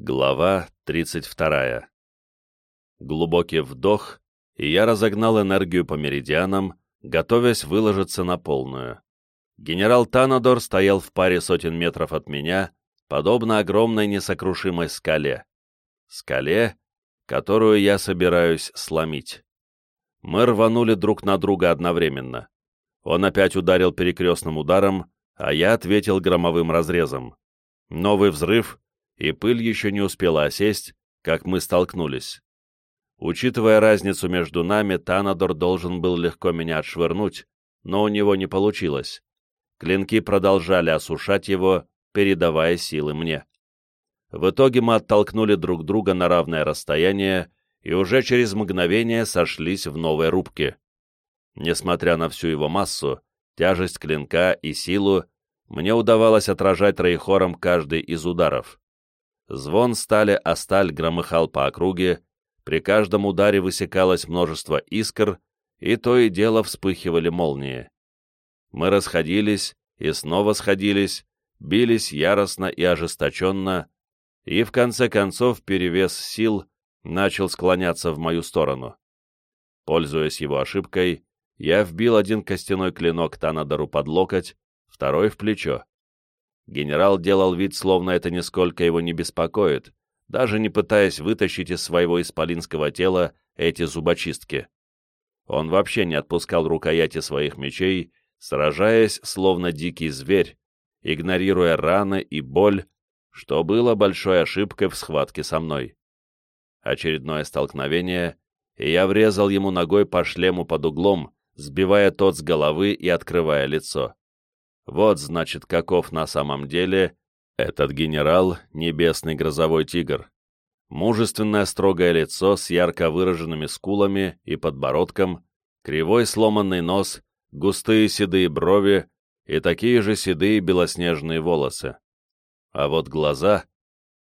Глава 32. Глубокий вдох, и я разогнал энергию по меридианам, готовясь выложиться на полную. Генерал Танадор стоял в паре сотен метров от меня, подобно огромной несокрушимой скале. Скале, которую я собираюсь сломить. Мы рванули друг на друга одновременно. Он опять ударил перекрестным ударом, а я ответил громовым разрезом. Новый взрыв — и пыль еще не успела осесть, как мы столкнулись. Учитывая разницу между нами, Танадор должен был легко меня отшвырнуть, но у него не получилось. Клинки продолжали осушать его, передавая силы мне. В итоге мы оттолкнули друг друга на равное расстояние и уже через мгновение сошлись в новой рубке. Несмотря на всю его массу, тяжесть клинка и силу, мне удавалось отражать Рейхором каждый из ударов. Звон стали о сталь громыхал по округе, при каждом ударе высекалось множество искр, и то и дело вспыхивали молнии. Мы расходились и снова сходились, бились яростно и ожесточенно, и в конце концов перевес сил начал склоняться в мою сторону. Пользуясь его ошибкой, я вбил один костяной клинок Танадору под локоть, второй в плечо. Генерал делал вид, словно это нисколько его не беспокоит, даже не пытаясь вытащить из своего исполинского тела эти зубочистки. Он вообще не отпускал рукояти своих мечей, сражаясь, словно дикий зверь, игнорируя раны и боль, что было большой ошибкой в схватке со мной. Очередное столкновение, и я врезал ему ногой по шлему под углом, сбивая тот с головы и открывая лицо. Вот, значит, каков на самом деле этот генерал — небесный грозовой тигр. Мужественное строгое лицо с ярко выраженными скулами и подбородком, кривой сломанный нос, густые седые брови и такие же седые белоснежные волосы. А вот глаза,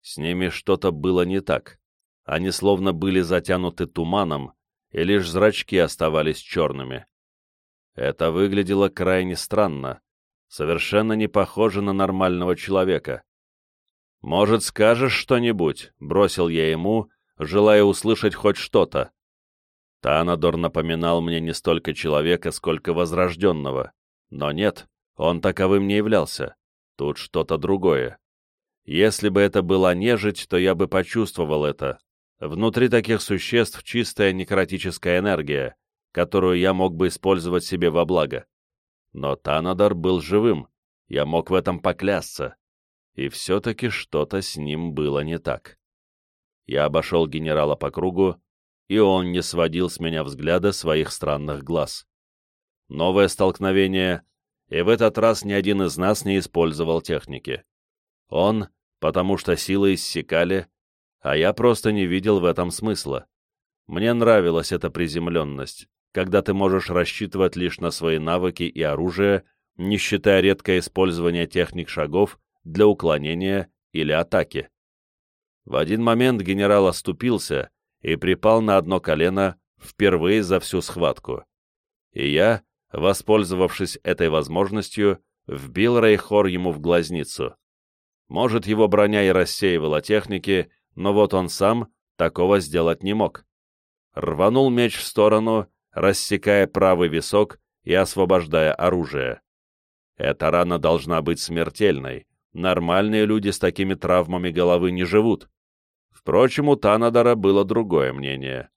с ними что-то было не так. Они словно были затянуты туманом, и лишь зрачки оставались черными. Это выглядело крайне странно, совершенно не похожа на нормального человека. «Может, скажешь что-нибудь?» — бросил я ему, желая услышать хоть что-то. Танадор напоминал мне не столько человека, сколько возрожденного. Но нет, он таковым не являлся. Тут что-то другое. Если бы это была нежить, то я бы почувствовал это. Внутри таких существ чистая некротическая энергия, которую я мог бы использовать себе во благо. Но Танадар был живым, я мог в этом поклясться. И все-таки что-то с ним было не так. Я обошел генерала по кругу, и он не сводил с меня взгляда своих странных глаз. Новое столкновение, и в этот раз ни один из нас не использовал техники. Он, потому что силы иссякали, а я просто не видел в этом смысла. Мне нравилась эта приземленность когда ты можешь рассчитывать лишь на свои навыки и оружие, не считая редкое использование техник шагов для уклонения или атаки. В один момент генерал оступился и припал на одно колено впервые за всю схватку. И я, воспользовавшись этой возможностью, вбил Рейхор ему в глазницу. Может, его броня и рассеивала техники, но вот он сам такого сделать не мог. Рванул меч в сторону рассекая правый висок и освобождая оружие. Эта рана должна быть смертельной. Нормальные люди с такими травмами головы не живут. Впрочем, у Танадора было другое мнение.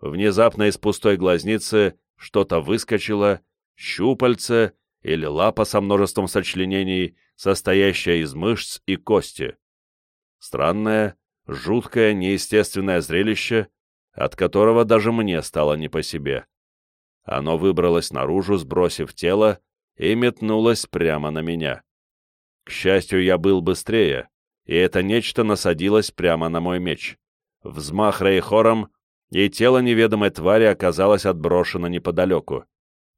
Внезапно из пустой глазницы что-то выскочило, щупальце или лапа со множеством сочленений, состоящая из мышц и кости. Странное, жуткое, неестественное зрелище, от которого даже мне стало не по себе. Оно выбралось наружу, сбросив тело, и метнулось прямо на меня. К счастью, я был быстрее, и это нечто насадилось прямо на мой меч. Взмах рейхором, и тело неведомой твари оказалось отброшено неподалеку.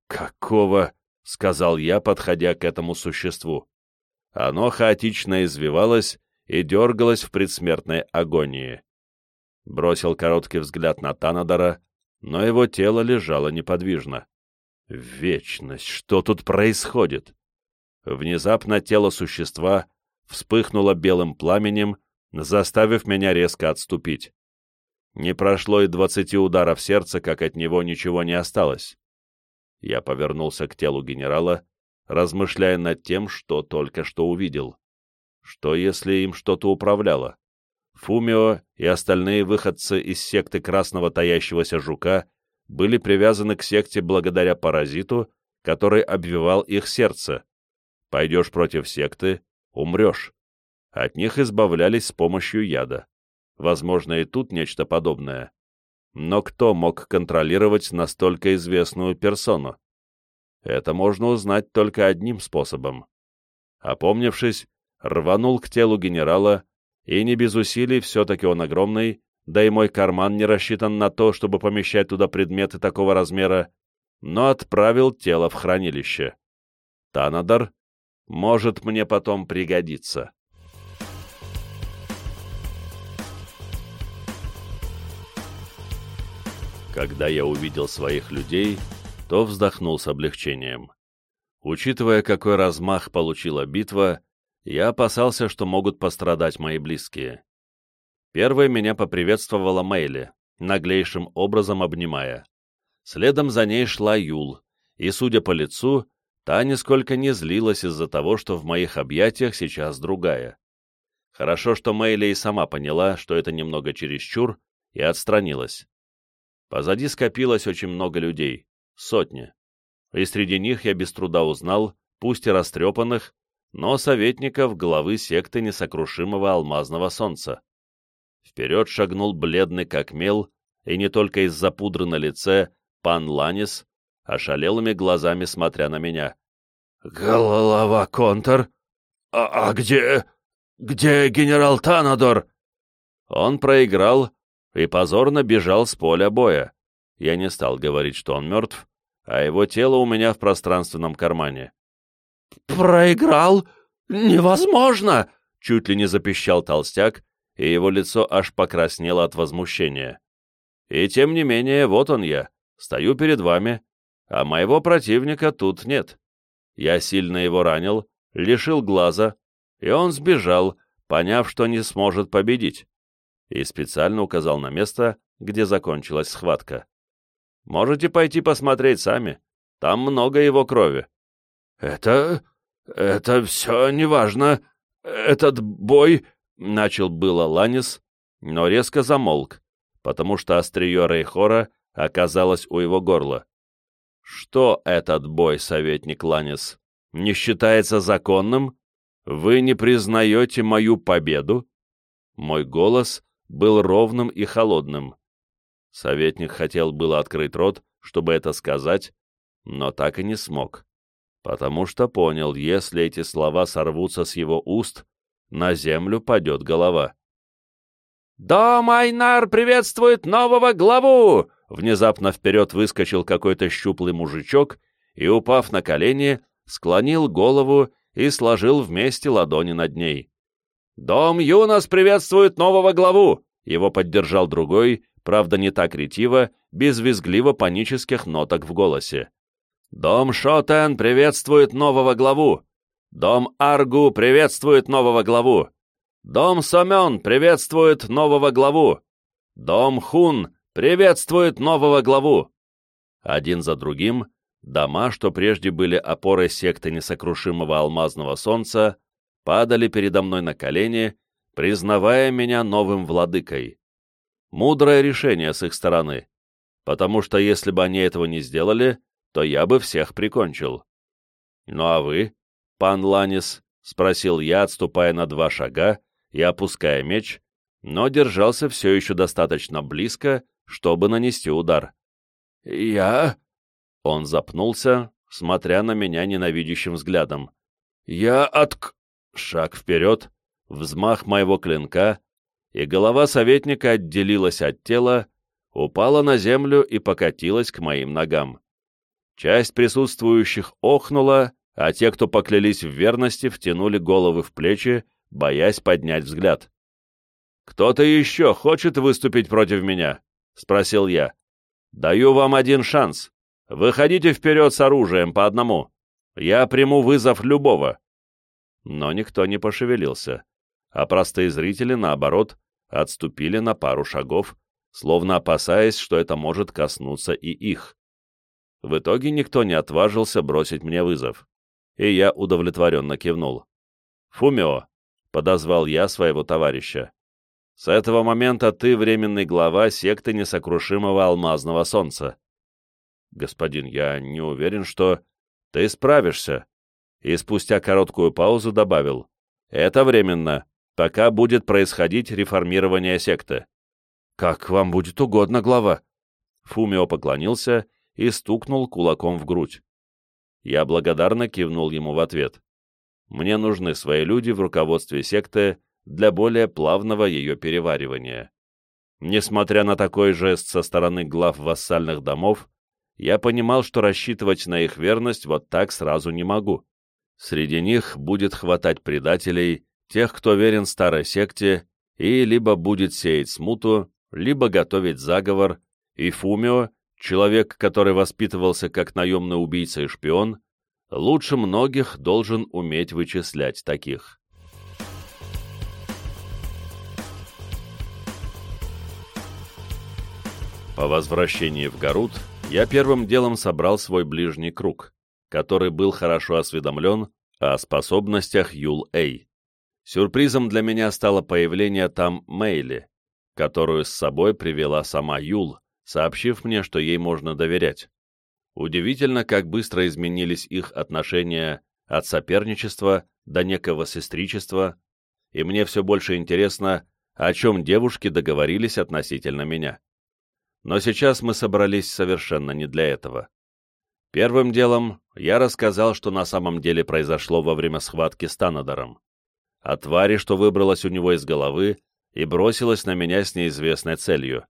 «Какого?» — сказал я, подходя к этому существу. Оно хаотично извивалось и дергалось в предсмертной агонии. Бросил короткий взгляд на Танадора, но его тело лежало неподвижно. Вечность, что тут происходит? Внезапно тело существа вспыхнуло белым пламенем, заставив меня резко отступить. Не прошло и двадцати ударов сердца, как от него ничего не осталось. Я повернулся к телу генерала, размышляя над тем, что только что увидел. Что, если им что-то управляло? Фумио и остальные выходцы из секты Красного Таящегося Жука были привязаны к секте благодаря паразиту, который обвивал их сердце. Пойдешь против секты — умрешь. От них избавлялись с помощью яда. Возможно, и тут нечто подобное. Но кто мог контролировать настолько известную персону? Это можно узнать только одним способом. Опомнившись, рванул к телу генерала, и не без усилий, все-таки он огромный, да и мой карман не рассчитан на то, чтобы помещать туда предметы такого размера, но отправил тело в хранилище. Танадар может мне потом пригодиться. Когда я увидел своих людей, то вздохнул с облегчением. Учитывая, какой размах получила битва, я опасался, что могут пострадать мои близкие. Первой меня поприветствовала Мэйли, наглейшим образом обнимая. Следом за ней шла Юл, и, судя по лицу, та нисколько не злилась из-за того, что в моих объятиях сейчас другая. Хорошо, что Мэйли и сама поняла, что это немного чересчур, и отстранилась. Позади скопилось очень много людей, сотни. И среди них я без труда узнал, пусть и растрепанных, но советников главы секты несокрушимого алмазного солнца. Вперед шагнул бледный как мел, и не только из-за пудры на лице, пан Ланис, ошалелыми глазами смотря на меня. «Голова Контор? А, а где... где генерал Танадор?» Он проиграл и позорно бежал с поля боя. Я не стал говорить, что он мертв, а его тело у меня в пространственном кармане. «Проиграл? Невозможно!» — чуть ли не запищал толстяк, и его лицо аж покраснело от возмущения. «И тем не менее, вот он я, стою перед вами, а моего противника тут нет. Я сильно его ранил, лишил глаза, и он сбежал, поняв, что не сможет победить и специально указал на место, где закончилась схватка. «Можете пойти посмотреть сами. Там много его крови». «Это... это все неважно. Этот бой...» — начал было Ланис, но резко замолк, потому что острие Рейхора оказалось у его горла. «Что этот бой, советник Ланис, не считается законным? Вы не признаете мою победу?» Мой голос был ровным и холодным. Советник хотел было открыть рот, чтобы это сказать, но так и не смог, потому что понял, если эти слова сорвутся с его уст, на землю падет голова. «Дом Айнар приветствует нового главу!» Внезапно вперед выскочил какой-то щуплый мужичок и, упав на колени, склонил голову и сложил вместе ладони над ней. «Дом Юнос приветствует нового главу!» Его поддержал другой, правда не так ретиво, без визгливо-панических ноток в голосе. «Дом Шотен приветствует нового главу! Дом Аргу приветствует нового главу! Дом Сомен приветствует нового главу! Дом Хун приветствует нового главу!» Один за другим дома, что прежде были опорой секты несокрушимого алмазного солнца, падали передо мной на колени, признавая меня новым владыкой. Мудрое решение с их стороны, потому что если бы они этого не сделали, то я бы всех прикончил. «Ну а вы, пан Ланис?» — спросил я, отступая на два шага и опуская меч, но держался все еще достаточно близко, чтобы нанести удар. «Я...» — он запнулся, смотря на меня ненавидящим взглядом. «Я от... Шаг вперед, взмах моего клинка, и голова советника отделилась от тела, упала на землю и покатилась к моим ногам. Часть присутствующих охнула, а те, кто поклялись в верности, втянули головы в плечи, боясь поднять взгляд. «Кто-то еще хочет выступить против меня?» — спросил я. «Даю вам один шанс. Выходите вперед с оружием по одному. Я приму вызов любого но никто не пошевелился. а простые зрители, наоборот, отступили на пару шагов, словно опасаясь, что это может коснуться и их. В итоге никто не отважился бросить мне вызов, и я удовлетворенно кивнул. «Фумио», — подозвал я своего товарища, — «с этого момента ты временный глава секты несокрушимого алмазного солнца». «Господин, я не уверен, что...» «Ты справишься», и спустя короткую паузу добавил, «Это временно, пока будет происходить реформирование секты». «Как вам будет угодно, глава». Фумио поклонился и стукнул кулаком в грудь. Я благодарно кивнул ему в ответ. Мне нужны свои люди в руководстве секты для более плавного ее переваривания. Несмотря на такой жест со стороны глав вассальных домов, я понимал, что рассчитывать на их верность вот так сразу не могу. Среди них будет хватать предателей, тех, кто верен старой секте, и либо будет сеять смуту, либо готовить заговор, и Фумио человек, который воспитывался как наемный убийца и шпион, лучше многих должен уметь вычислять таких. По возвращении в Гарут я первым делом собрал свой ближний круг, который был хорошо осведомлен о способностях Юл-Эй. Сюрпризом для меня стало появление там Мейли, которую с собой привела сама Юл, сообщив мне, что ей можно доверять. Удивительно, как быстро изменились их отношения от соперничества до некого сестричества, и мне все больше интересно, о чем девушки договорились относительно меня. Но сейчас мы собрались совершенно не для этого. Первым делом я рассказал, что на самом деле произошло во время схватки с Танадором. О твари, что выбралась у него из головы и бросилась на меня с неизвестной целью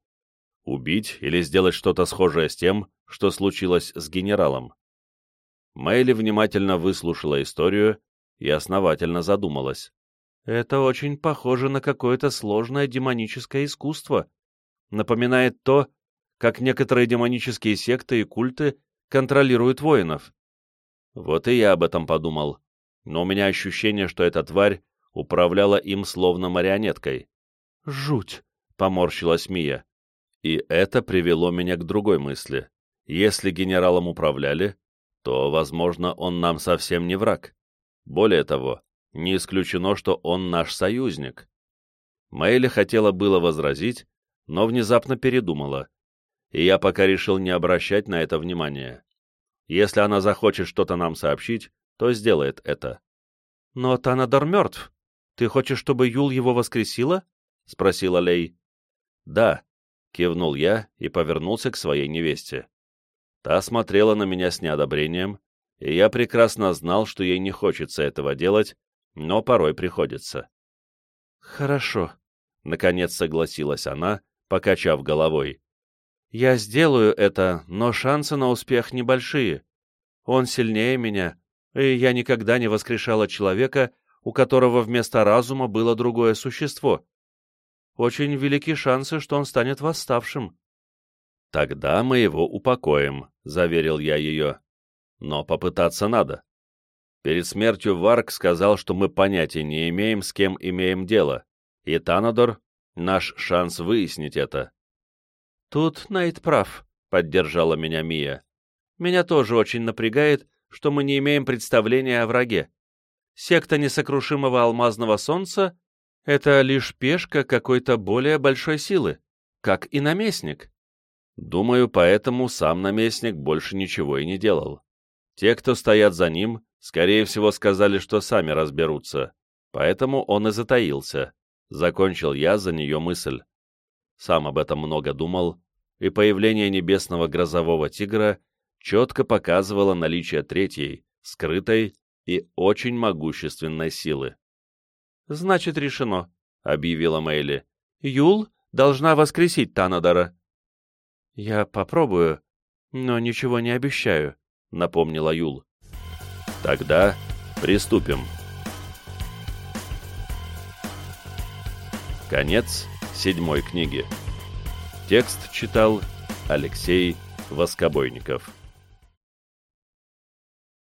убить или сделать что-то схожее с тем, что случилось с генералом. Мэйли внимательно выслушала историю и основательно задумалась. «Это очень похоже на какое-то сложное демоническое искусство. Напоминает то, как некоторые демонические секты и культы контролируют воинов». Вот и я об этом подумал, но у меня ощущение, что эта тварь управляла им словно марионеткой. «Жуть!» — поморщилась Мия. И это привело меня к другой мысли. Если генералом управляли, то, возможно, он нам совсем не враг. Более того, не исключено, что он наш союзник. Мэйли хотела было возразить, но внезапно передумала, и я пока решил не обращать на это внимания. Если она захочет что-то нам сообщить, то сделает это. — Но Танадар мертв. Ты хочешь, чтобы Юл его воскресила? — спросила Лей. — Да, — кивнул я и повернулся к своей невесте. Та смотрела на меня с неодобрением, и я прекрасно знал, что ей не хочется этого делать, но порой приходится. «Хорошо», — наконец согласилась она, покачав головой. «Я сделаю это, но шансы на успех небольшие. Он сильнее меня, и я никогда не воскрешала человека, у которого вместо разума было другое существо очень велики шансы, что он станет восставшим. «Тогда мы его упокоим», — заверил я ее. «Но попытаться надо». Перед смертью Варк сказал, что мы понятия не имеем, с кем имеем дело, и Танадор — наш шанс выяснить это. «Тут Найт прав», — поддержала меня Мия. «Меня тоже очень напрягает, что мы не имеем представления о враге. Секта несокрушимого алмазного солнца это лишь пешка какой-то более большой силы, как и наместник. Думаю, поэтому сам наместник больше ничего и не делал. Те, кто стоят за ним, скорее всего сказали, что сами разберутся, поэтому он и затаился. Закончил я за нее мысль. Сам об этом много думал, и появление небесного грозового тигра четко показывало наличие третьей, скрытой и очень могущественной силы. «Значит, решено», — объявила Мэйли. «Юл должна воскресить Танадора». «Я попробую, но ничего не обещаю», — напомнила Юл. «Тогда приступим». Конец седьмой книги. Текст читал Алексей Воскобойников.